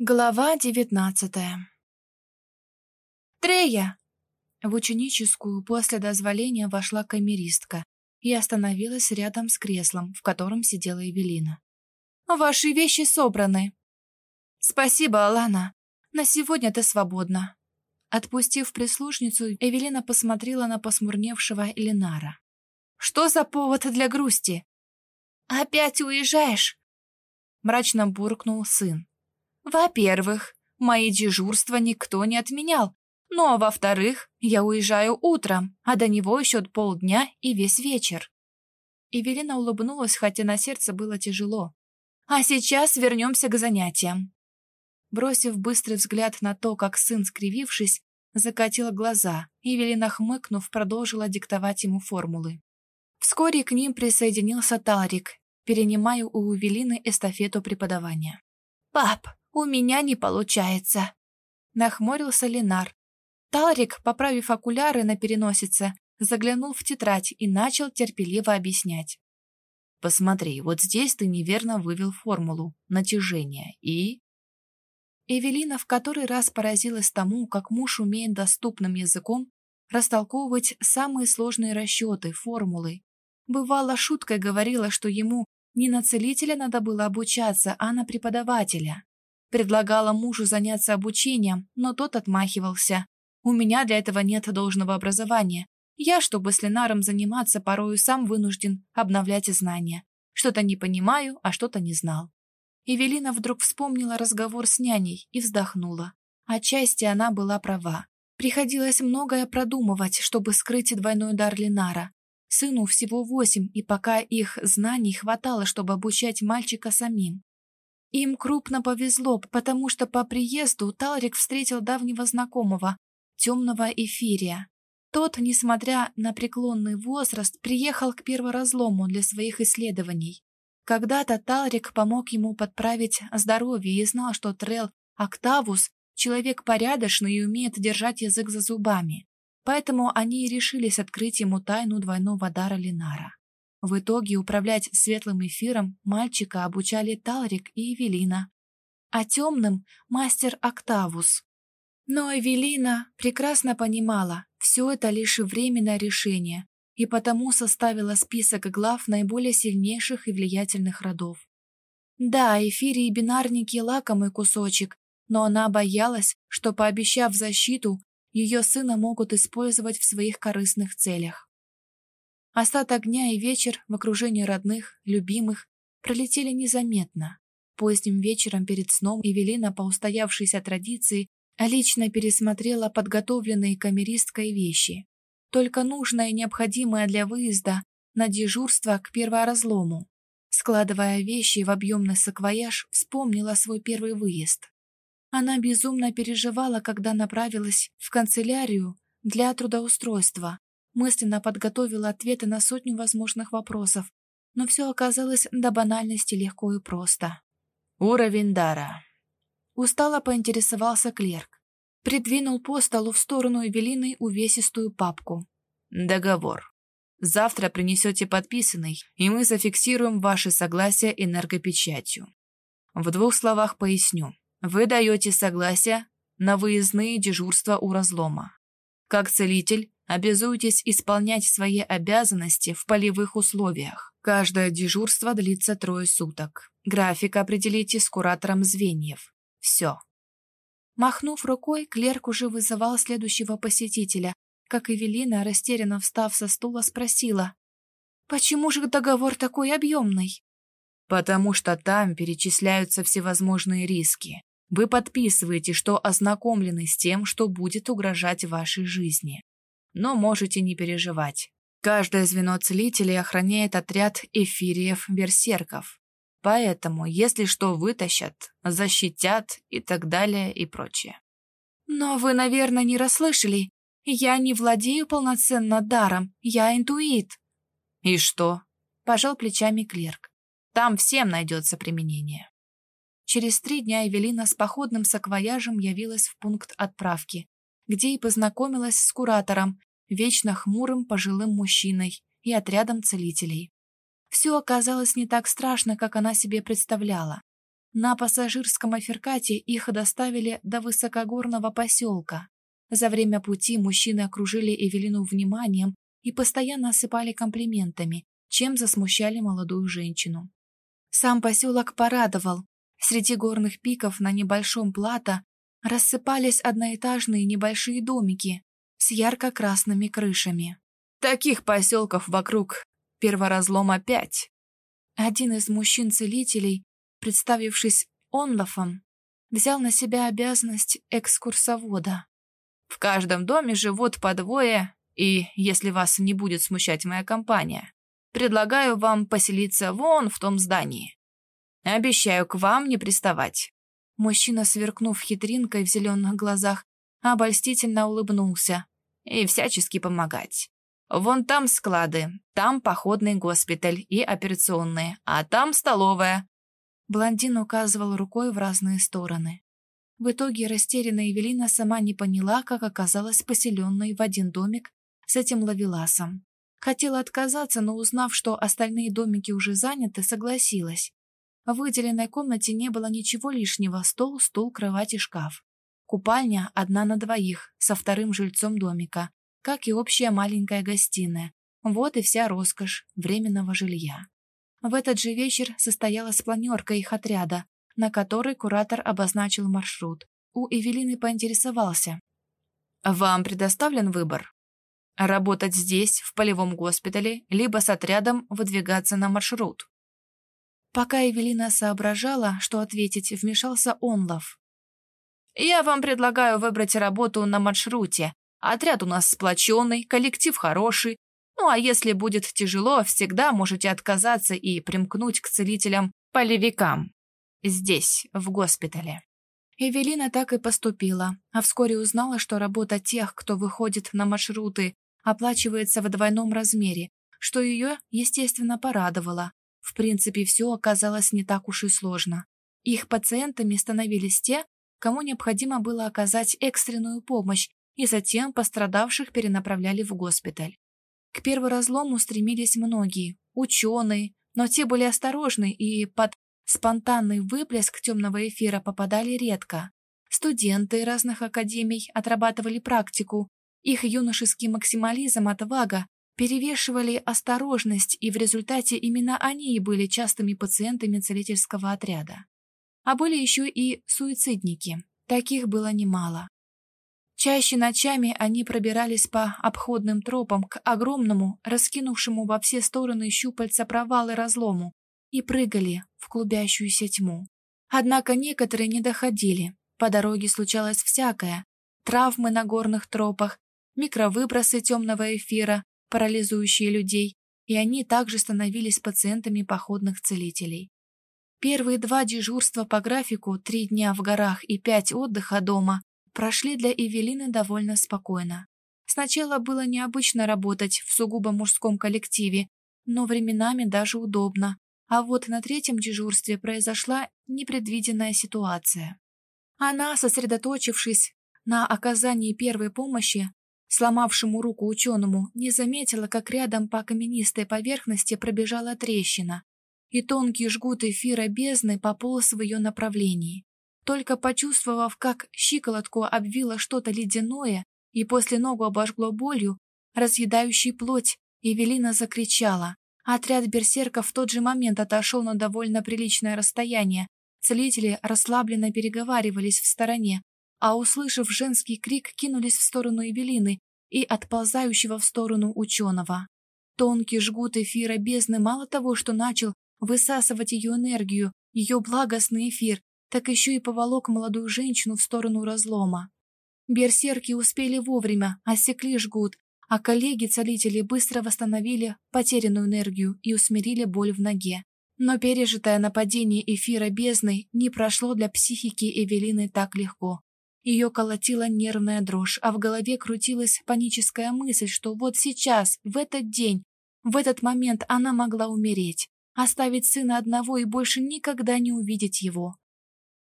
Глава девятнадцатая «Трея!» В ученическую после дозволения вошла камеристка и остановилась рядом с креслом, в котором сидела Эвелина. «Ваши вещи собраны». «Спасибо, Алана. На сегодня ты свободна». Отпустив прислужницу, Эвелина посмотрела на посмурневшего Элинара. «Что за повод для грусти?» «Опять уезжаешь?» Мрачно буркнул сын. Во-первых, мои дежурства никто не отменял. Ну а во-вторых, я уезжаю утром, а до него еще полдня и весь вечер. Эвелина улыбнулась, хотя на сердце было тяжело. А сейчас вернемся к занятиям. Бросив быстрый взгляд на то, как сын, скривившись, закатил глаза, Эвелина, хмыкнув, продолжила диктовать ему формулы. Вскоре к ним присоединился Талрик, перенимая у Эвелины эстафету преподавания. «Пап, у меня не получается», — нахмурился Ленар. Талрик, поправив окуляры на переносице, заглянул в тетрадь и начал терпеливо объяснять. «Посмотри, вот здесь ты неверно вывел формулу натяжения и...» Эвелина в который раз поразилась тому, как муж умеет доступным языком растолковывать самые сложные расчеты, формулы. Бывало, шуткой говорила, что ему не на целителя надо было обучаться, а на преподавателя. Предлагала мужу заняться обучением, но тот отмахивался. У меня для этого нет должного образования. Я, чтобы с Ленаром заниматься, порою сам вынужден обновлять знания. Что-то не понимаю, а что-то не знал. Эвелина вдруг вспомнила разговор с няней и вздохнула. Отчасти она была права. Приходилось многое продумывать, чтобы скрыть двойной дар Ленара. Сыну всего восемь, и пока их знаний хватало, чтобы обучать мальчика самим. Им крупно повезло, потому что по приезду Талрик встретил давнего знакомого, темного эфирия. Тот, несмотря на преклонный возраст, приехал к перворазлому для своих исследований. Когда-то Талрик помог ему подправить здоровье и знал, что Трел Октавус — человек порядочный и умеет держать язык за зубами. Поэтому они и решились открыть ему тайну двойного дара Линара. В итоге управлять светлым эфиром мальчика обучали Талрик и Эвелина, а темным — мастер Октавус. Но Эвелина прекрасно понимала, все это лишь временное решение, и потому составила список глав наиболее сильнейших и влиятельных родов. Да, эфири и бинарники — лакомый кусочек, но она боялась, что, пообещав защиту, ее сына могут использовать в своих корыстных целях. Остаток дня и вечер в окружении родных, любимых пролетели незаметно. Поздним вечером перед сном Эвелина, по устоявшейся традиции, лично пересмотрела подготовленные камеристкой вещи. Только нужное и необходимое для выезда на дежурство к перворазлому. Складывая вещи в объемный саквояж, вспомнила свой первый выезд. Она безумно переживала, когда направилась в канцелярию для трудоустройства, мысленно подготовила ответы на сотню возможных вопросов, но все оказалось до банальности легко и просто. «Уровень дара». Устало поинтересовался клерк. Придвинул по столу в сторону Эвелины увесистую папку. «Договор. Завтра принесете подписанный, и мы зафиксируем ваше согласие энергопечатью. В двух словах поясню. Вы даете согласие на выездные дежурства у разлома. Как целитель, обязуетесь исполнять свои обязанности в полевых условиях. Каждое дежурство длится трое суток. График определите с куратором звеньев. Все. Махнув рукой, клерк уже вызывал следующего посетителя, как Эвелина, растерянно встав со стула, спросила. «Почему же договор такой объемный?» «Потому что там перечисляются всевозможные риски. Вы подписываете, что ознакомлены с тем, что будет угрожать вашей жизни но можете не переживать. Каждое звено целителей охраняет отряд эфириев-берсерков. Поэтому, если что вытащат, защитят и так далее и прочее. Но вы, наверное, не расслышали. Я не владею полноценно даром, я интуит. И что? Пожал плечами клерк. Там всем найдется применение. Через три дня Эвелина с походным саквояжем явилась в пункт отправки, где и познакомилась с куратором, вечно хмурым пожилым мужчиной и отрядом целителей. Все оказалось не так страшно, как она себе представляла. На пассажирском аферкате их доставили до высокогорного поселка. За время пути мужчины окружили Эвелину вниманием и постоянно осыпали комплиментами, чем засмущали молодую женщину. Сам поселок порадовал. Среди горных пиков на небольшом плато рассыпались одноэтажные небольшие домики с ярко-красными крышами. Таких поселков вокруг перворазлома пять. Один из мужчин-целителей, представившись Онлафом, взял на себя обязанность экскурсовода. В каждом доме живут по двое, и, если вас не будет смущать моя компания, предлагаю вам поселиться вон в том здании. Обещаю к вам не приставать». Мужчина, сверкнув хитринкой в зеленых глазах, обольстительно улыбнулся. «И всячески помогать. Вон там склады, там походный госпиталь и операционные, а там столовая». Блондин указывал рукой в разные стороны. В итоге растерянная Евелина сама не поняла, как оказалась поселенной в один домик с этим лавеласом. Хотела отказаться, но узнав, что остальные домики уже заняты, согласилась. В выделенной комнате не было ничего лишнего – стол, стул, кровать и шкаф. Купальня одна на двоих, со вторым жильцом домика, как и общая маленькая гостиная. Вот и вся роскошь временного жилья. В этот же вечер состоялась планерка их отряда, на который куратор обозначил маршрут. У Эвелины поинтересовался. «Вам предоставлен выбор? Работать здесь, в полевом госпитале, либо с отрядом выдвигаться на маршрут?» Пока Эвелина соображала, что ответить, вмешался Онлов. «Я вам предлагаю выбрать работу на маршруте. Отряд у нас сплоченный, коллектив хороший. Ну а если будет тяжело, всегда можете отказаться и примкнуть к целителям-полевикам. Здесь, в госпитале. Эвелина так и поступила, а вскоре узнала, что работа тех, кто выходит на маршруты, оплачивается в двойном размере, что ее, естественно, порадовало. В принципе, все оказалось не так уж и сложно. Их пациентами становились те, кому необходимо было оказать экстренную помощь, и затем пострадавших перенаправляли в госпиталь. К перворазлому стремились многие, ученые, но те были осторожны и под спонтанный выплеск темного эфира попадали редко. Студенты разных академий отрабатывали практику, их юношеский максимализм, отвага перевешивали осторожность, и в результате именно они и были частыми пациентами целительского отряда. А были еще и суицидники, таких было немало. Чаще ночами они пробирались по обходным тропам к огромному, раскинувшему во все стороны щупальца провалы разлому, и прыгали в клубящуюся тьму. Однако некоторые не доходили. По дороге случалось всякое. Травмы на горных тропах, микровыбросы темного эфира, парализующие людей, и они также становились пациентами походных целителей. Первые два дежурства по графику, три дня в горах и пять отдыха дома, прошли для Эвелины довольно спокойно. Сначала было необычно работать в сугубо мужском коллективе, но временами даже удобно, а вот на третьем дежурстве произошла непредвиденная ситуация. Она, сосредоточившись на оказании первой помощи, сломавшему руку ученому, не заметила, как рядом по каменистой поверхности пробежала трещина, и тонкий жгут эфира бездны пополз в ее направлении. Только почувствовав, как щиколотку обвило что-то ледяное и после ногу обожгло болью, разъедающей плоть, Эвелина закричала, Отряд берсерков в тот же момент отошел на довольно приличное расстояние. Целители расслабленно переговаривались в стороне, а, услышав женский крик, кинулись в сторону Эвелины и отползающего в сторону ученого. Тонкий жгут эфира бездны мало того, что начал высасывать ее энергию, ее благостный эфир, так еще и поволок молодую женщину в сторону разлома. Берсерки успели вовремя, осекли жгут, а коллеги-целители быстро восстановили потерянную энергию и усмирили боль в ноге. Но пережитое нападение эфира бездны не прошло для психики Эвелины так легко. Ее колотила нервная дрожь, а в голове крутилась паническая мысль, что вот сейчас, в этот день, в этот момент она могла умереть, оставить сына одного и больше никогда не увидеть его.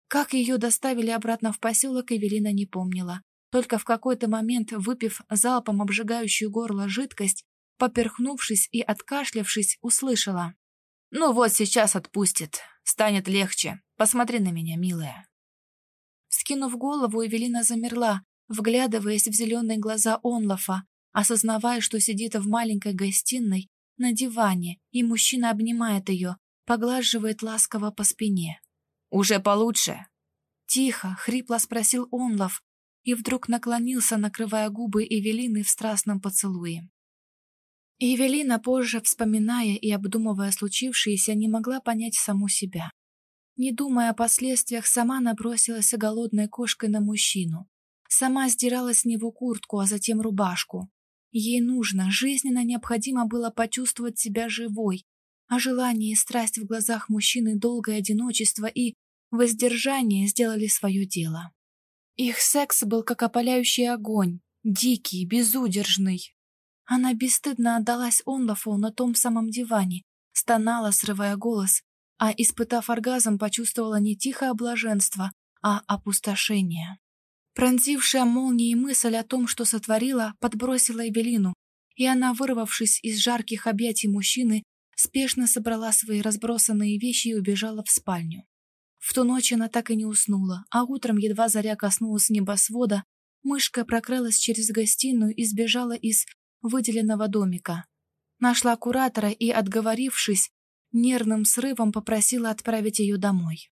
Как ее доставили обратно в поселок, Эвелина не помнила. Только в какой-то момент, выпив залпом обжигающую горло жидкость, поперхнувшись и откашлявшись, услышала. «Ну вот сейчас отпустит. Станет легче. Посмотри на меня, милая». Скинув голову, Эвелина замерла, вглядываясь в зеленые глаза Онлафа, осознавая, что сидит в маленькой гостиной на диване, и мужчина обнимает ее, поглаживает ласково по спине. «Уже получше?» Тихо, хрипло спросил Онлов и вдруг наклонился, накрывая губы Эвелины в страстном поцелуе. Эвелина, позже вспоминая и обдумывая случившееся, не могла понять саму себя. Не думая о последствиях, сама набросилась голодной кошкой на мужчину. Сама сдирала с него куртку, а затем рубашку. Ей нужно, жизненно необходимо было почувствовать себя живой, а желание и страсть в глазах мужчины, долгое одиночество и воздержание сделали свое дело. Их секс был как опаляющий огонь, дикий, безудержный. Она бесстыдно отдалась Онлафу на том самом диване, стонала, срывая голос, а, испытав оргазм, почувствовала не тихое блаженство, а опустошение. Пронзившая молнией мысль о том, что сотворила, подбросила Эвелину, и она, вырвавшись из жарких объятий мужчины, спешно собрала свои разбросанные вещи и убежала в спальню. В ту ночь она так и не уснула, а утром, едва заря коснулась небосвода, мышка прокралась через гостиную и сбежала из выделенного домика. Нашла куратора и, отговорившись, нервным срывом попросила отправить ее домой.